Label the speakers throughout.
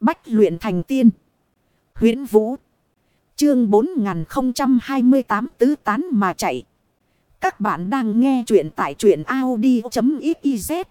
Speaker 1: Bách luyện thành tiên. huyễn Vũ. Chương 4028 tứ tán mà chạy. Các bạn đang nghe truyện tại truyện Audi.xyz.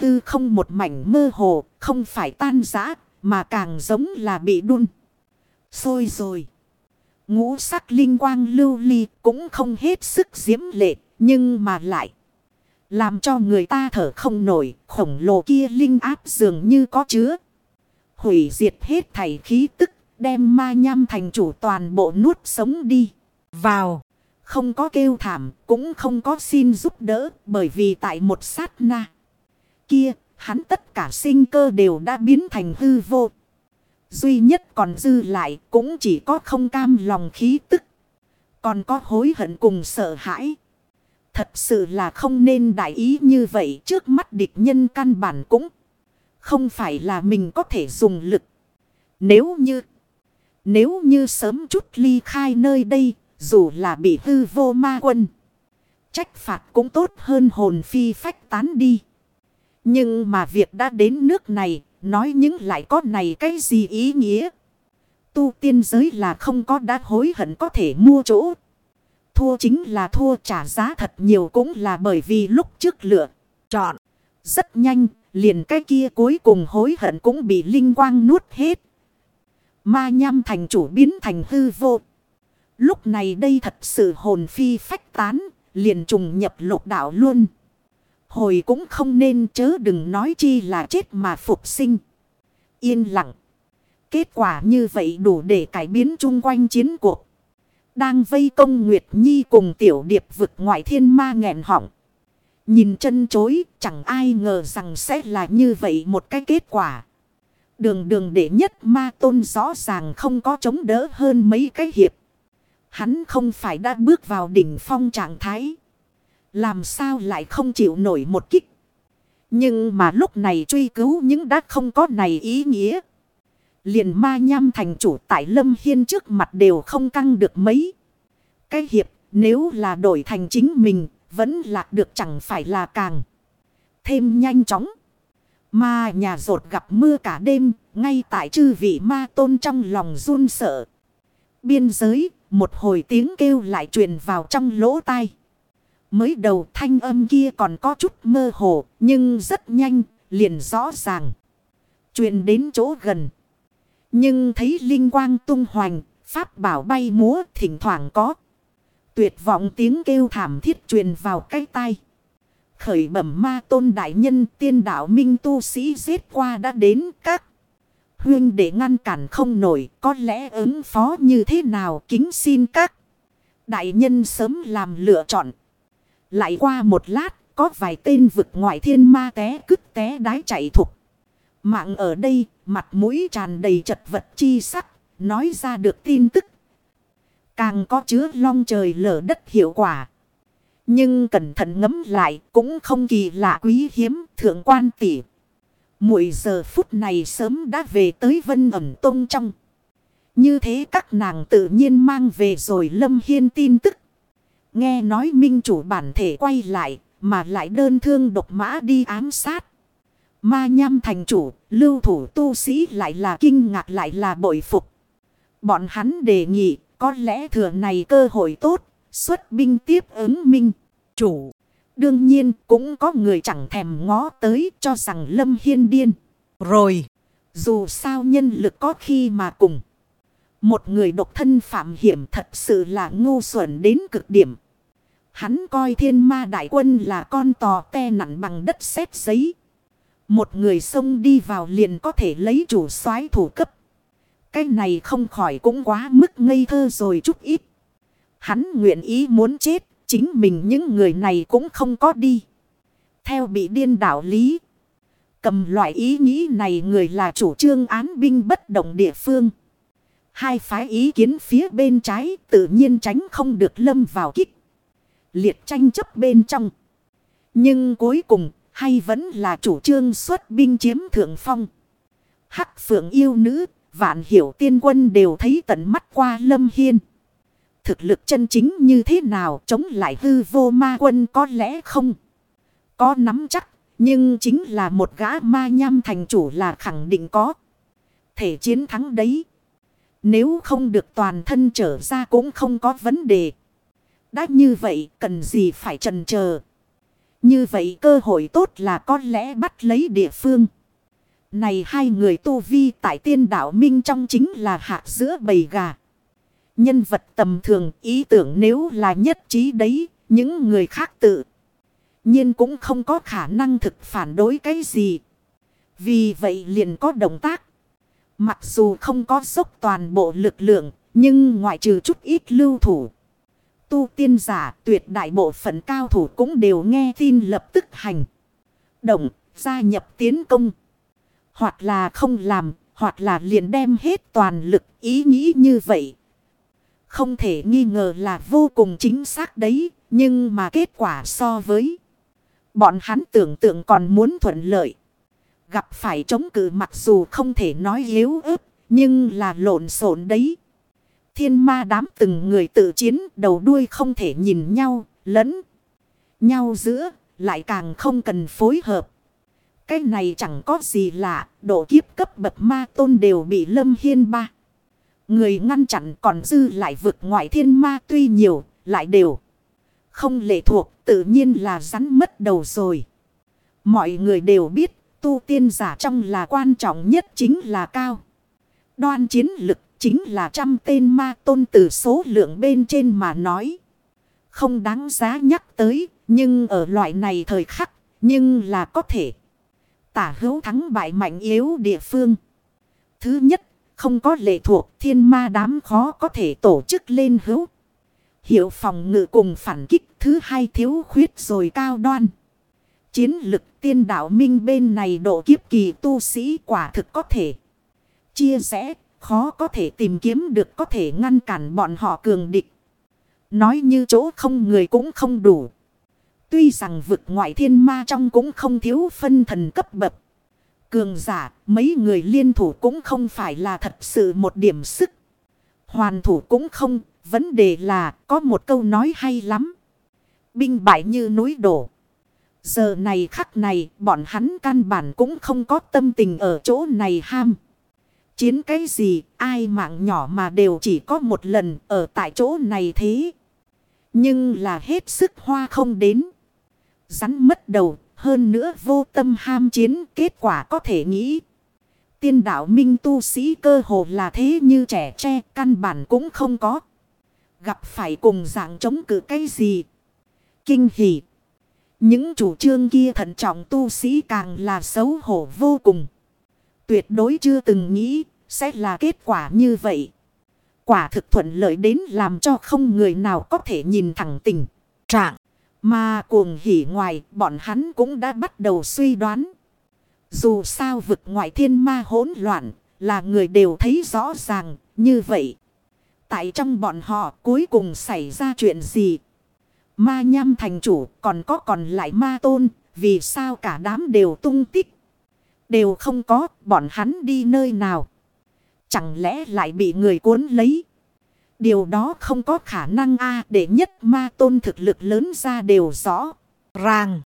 Speaker 1: Tư không một mảnh mơ hồ, không phải tan giã, mà càng giống là bị đun. Sôi rồi. Ngũ sắc linh quang lưu ly cũng không hết sức diễm lệ, nhưng mà lại. Làm cho người ta thở không nổi, khổng lồ kia linh áp dường như có chứa. Hủy diệt hết thảy khí tức, đem ma nham thành chủ toàn bộ nuốt sống đi. Vào, không có kêu thảm, cũng không có xin giúp đỡ, bởi vì tại một sát na. Kia, hắn tất cả sinh cơ đều đã biến thành hư vô. Duy nhất còn dư lại cũng chỉ có không cam lòng khí tức. Còn có hối hận cùng sợ hãi. Thật sự là không nên đại ý như vậy trước mắt địch nhân căn bản cũng không phải là mình có thể dùng lực. Nếu như, nếu như sớm chút ly khai nơi đây, dù là bị hư vô ma quân. Trách phạt cũng tốt hơn hồn phi phách tán đi. Nhưng mà việc đã đến nước này, nói những lại có này cái gì ý nghĩa. Tu tiên giới là không có đã hối hận có thể mua chỗ. Thua chính là thua trả giá thật nhiều cũng là bởi vì lúc trước lựa chọn. Rất nhanh, liền cái kia cuối cùng hối hận cũng bị linh quang nuốt hết. Ma nham thành chủ biến thành hư vô. Lúc này đây thật sự hồn phi phách tán, liền trùng nhập lục đạo luôn. Hồi cũng không nên chớ đừng nói chi là chết mà phục sinh. Yên lặng. Kết quả như vậy đủ để cải biến chung quanh chiến cuộc. Đang vây công Nguyệt Nhi cùng tiểu điệp vực ngoại thiên ma nghẹn họng. Nhìn chân chối, chẳng ai ngờ rằng sẽ là như vậy một cái kết quả. Đường đường để nhất ma tôn rõ ràng không có chống đỡ hơn mấy cái hiệp. Hắn không phải đã bước vào đỉnh phong trạng thái. Làm sao lại không chịu nổi một kích. Nhưng mà lúc này truy cứu những đã không có này ý nghĩa. Liền ma nham thành chủ tại Lâm Hiên trước mặt đều không căng được mấy. Cái hiệp, nếu là đổi thành chính mình vẫn lạc được chẳng phải là càng thêm nhanh chóng. mà nhà rột gặp mưa cả đêm, ngay tại chư vị ma tôn trong lòng run sợ. Biên giới, một hồi tiếng kêu lại truyền vào trong lỗ tai. Mới đầu thanh âm kia còn có chút mơ hồ, nhưng rất nhanh, liền rõ ràng. Truyền đến chỗ gần. Nhưng thấy linh quang tung hoành, pháp bảo bay múa thỉnh thoảng có. Tuyệt vọng tiếng kêu thảm thiết truyền vào cái tai. Khởi bẩm ma tôn đại nhân, tiên đạo minh tu sĩ giết qua đã đến các. Huyên để ngăn cản không nổi, có lẽ ứng phó như thế nào, kính xin các. Đại nhân sớm làm lựa chọn. Lại qua một lát, có vài tên vực ngoại thiên ma té cứt té đái chạy thục. Mạng ở đây, mặt mũi tràn đầy chật vật chi sắc, nói ra được tin tức Càng có chứa long trời lở đất hiệu quả. Nhưng cẩn thận ngấm lại cũng không kỳ lạ quý hiếm thượng quan tỷ. Mỗi giờ phút này sớm đã về tới vân ẩm tông trong. Như thế các nàng tự nhiên mang về rồi lâm hiên tin tức. Nghe nói minh chủ bản thể quay lại mà lại đơn thương độc mã đi ám sát. Ma nham thành chủ, lưu thủ tu sĩ lại là kinh ngạc lại là bội phục. Bọn hắn đề nghị có lẽ thừa này cơ hội tốt, xuất binh tiếp ứng minh, chủ. Đương nhiên cũng có người chẳng thèm ngó tới cho rằng Lâm Hiên điên. Rồi, dù sao nhân lực có khi mà cùng. Một người độc thân phạm hiểm thật sự là ngu xuẩn đến cực điểm. Hắn coi thiên ma đại quân là con tò te nặng bằng đất sét giấy. Một người xông đi vào liền có thể lấy chủ soái thủ cấp. Cái này không khỏi cũng quá mức ngây thơ rồi chút ít. Hắn nguyện ý muốn chết, chính mình những người này cũng không có đi. Theo bị điên đảo lý. Cầm loại ý nghĩ này người là chủ trương án binh bất động địa phương. Hai phái ý kiến phía bên trái tự nhiên tránh không được lâm vào kích. Liệt tranh chấp bên trong. Nhưng cuối cùng hay vẫn là chủ trương xuất binh chiếm thượng phong. Hắc phượng yêu nữ Vạn hiểu tiên quân đều thấy tận mắt qua lâm hiên. Thực lực chân chính như thế nào chống lại hư vô ma quân có lẽ không. Có nắm chắc. Nhưng chính là một gã ma nham thành chủ là khẳng định có. thể chiến thắng đấy. Nếu không được toàn thân trở ra cũng không có vấn đề. Đã như vậy cần gì phải trần chờ Như vậy cơ hội tốt là có lẽ bắt lấy địa phương. Này hai người tu vi tại tiên đạo minh trong chính là hạ giữa bầy gà. Nhân vật tầm thường ý tưởng nếu là nhất trí đấy, những người khác tự nhiên cũng không có khả năng thực phản đối cái gì. Vì vậy liền có động tác. Mặc dù không có dốc toàn bộ lực lượng, nhưng ngoại trừ chút ít lưu thủ. Tu tiên giả tuyệt đại bộ phận cao thủ cũng đều nghe tin lập tức hành. Động, gia nhập tiến công. Hoặc là không làm, hoặc là liền đem hết toàn lực ý nghĩ như vậy. Không thể nghi ngờ là vô cùng chính xác đấy, nhưng mà kết quả so với bọn hắn tưởng tượng còn muốn thuận lợi. Gặp phải chống cự mặc dù không thể nói yếu ớt, nhưng là lộn xộn đấy. Thiên ma đám từng người tự chiến đầu đuôi không thể nhìn nhau, lẫn nhau giữa, lại càng không cần phối hợp. Cái này chẳng có gì lạ, độ kiếp cấp bậc ma tôn đều bị lâm hiên ba. Người ngăn chặn còn dư lại vực ngoại thiên ma tuy nhiều, lại đều không lệ thuộc, tự nhiên là rắn mất đầu rồi. Mọi người đều biết, tu tiên giả trong là quan trọng nhất chính là cao. Đoan chiến lực chính là trăm tên ma tôn từ số lượng bên trên mà nói. Không đáng giá nhắc tới, nhưng ở loại này thời khắc, nhưng là có thể. Tả hữu thắng bại mạnh yếu địa phương. Thứ nhất, không có lệ thuộc thiên ma đám khó có thể tổ chức lên hữu. Hiệu phòng ngự cùng phản kích thứ hai thiếu khuyết rồi cao đoan. Chiến lực tiên đạo minh bên này độ kiếp kỳ tu sĩ quả thực có thể. Chia sẻ, khó có thể tìm kiếm được có thể ngăn cản bọn họ cường địch. Nói như chỗ không người cũng không đủ. Tuy rằng vực ngoại thiên ma trong cũng không thiếu phân thần cấp bậc. Cường giả, mấy người liên thủ cũng không phải là thật sự một điểm sức. Hoàn thủ cũng không, vấn đề là có một câu nói hay lắm. Binh bại như núi đổ. Giờ này khắc này, bọn hắn căn bản cũng không có tâm tình ở chỗ này ham. Chiến cái gì, ai mạng nhỏ mà đều chỉ có một lần ở tại chỗ này thế. Nhưng là hết sức hoa không đến. Rắn mất đầu, hơn nữa vô tâm ham chiến, kết quả có thể nghĩ. Tiên đạo minh tu sĩ cơ hồ là thế như trẻ tre, căn bản cũng không có. Gặp phải cùng dạng chống cự cái gì. Kinh hỉ. Những chủ trương kia thận trọng tu sĩ càng là xấu hổ vô cùng. Tuyệt đối chưa từng nghĩ sẽ là kết quả như vậy. Quả thực thuận lợi đến làm cho không người nào có thể nhìn thẳng tình trạng. Mà cuồng hỉ ngoài, bọn hắn cũng đã bắt đầu suy đoán. Dù sao vực ngoại thiên ma hỗn loạn là người đều thấy rõ ràng như vậy. Tại trong bọn họ cuối cùng xảy ra chuyện gì? Ma nham thành chủ còn có còn lại ma tôn, vì sao cả đám đều tung tích. Đều không có, bọn hắn đi nơi nào. Chẳng lẽ lại bị người cuốn lấy. Điều đó không có khả năng a để nhất ma tôn thực lực lớn ra đều rõ. Ràng.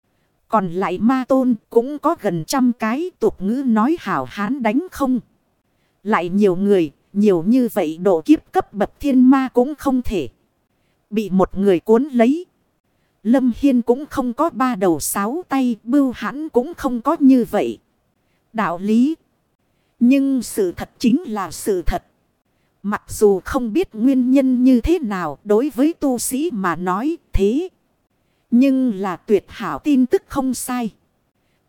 Speaker 1: Còn lại ma tôn cũng có gần trăm cái tục ngữ nói hảo hán đánh không. Lại nhiều người, nhiều như vậy độ kiếp cấp bậc thiên ma cũng không thể. Bị một người cuốn lấy. Lâm Hiên cũng không có ba đầu sáu tay, bưu hãn cũng không có như vậy. Đạo lý. Nhưng sự thật chính là sự thật. Mặc dù không biết nguyên nhân như thế nào đối với tu sĩ mà nói thế. Nhưng là tuyệt hảo tin tức không sai.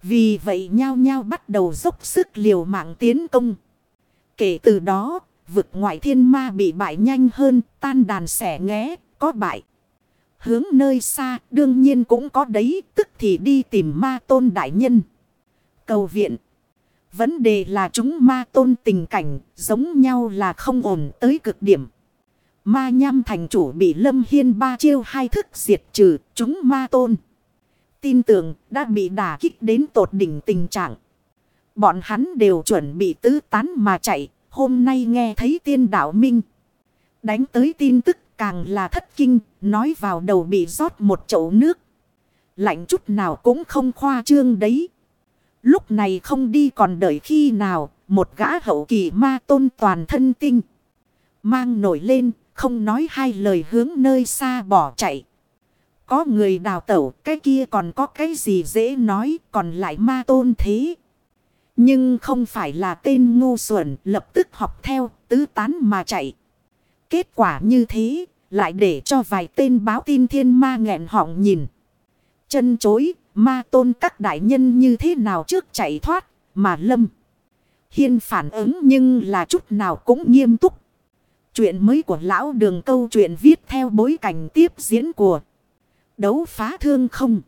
Speaker 1: Vì vậy nhao nhao bắt đầu dốc sức liều mạng tiến công. Kể từ đó, vực ngoại thiên ma bị bại nhanh hơn, tan đàn xẻ nghé, có bại. Hướng nơi xa, đương nhiên cũng có đấy, tức thì đi tìm ma tôn đại nhân. Cầu viện. Vấn đề là chúng ma tôn tình cảnh, giống nhau là không ổn tới cực điểm. Ma nham thành chủ bị lâm hiên ba chiêu hai thức diệt trừ chúng ma tôn. Tin tưởng đã bị đả kích đến tột đỉnh tình trạng. Bọn hắn đều chuẩn bị tứ tán mà chạy. Hôm nay nghe thấy tiên đạo minh. Đánh tới tin tức càng là thất kinh. Nói vào đầu bị rót một chậu nước. Lạnh chút nào cũng không khoa trương đấy. Lúc này không đi còn đợi khi nào. một gã hậu kỳ ma tôn toàn thân tinh. Mang nổi lên, không nói hai lời hướng nơi xa bỏ chạy. Có người đào tẩu, cái kia còn có cái gì dễ nói, còn lại ma tôn thế. Nhưng không phải là tên ngu xuẩn, lập tức học theo, tứ tán mà chạy. Kết quả như thế, lại để cho vài tên báo tin thiên ma nghẹn họng nhìn. Chân chối, ma tôn các đại nhân như thế nào trước chạy thoát, mà lâm. Hiên phản ứng nhưng là chút nào cũng nghiêm túc. Chuyện mới của lão đường câu chuyện viết theo bối cảnh tiếp diễn của đấu phá thương không.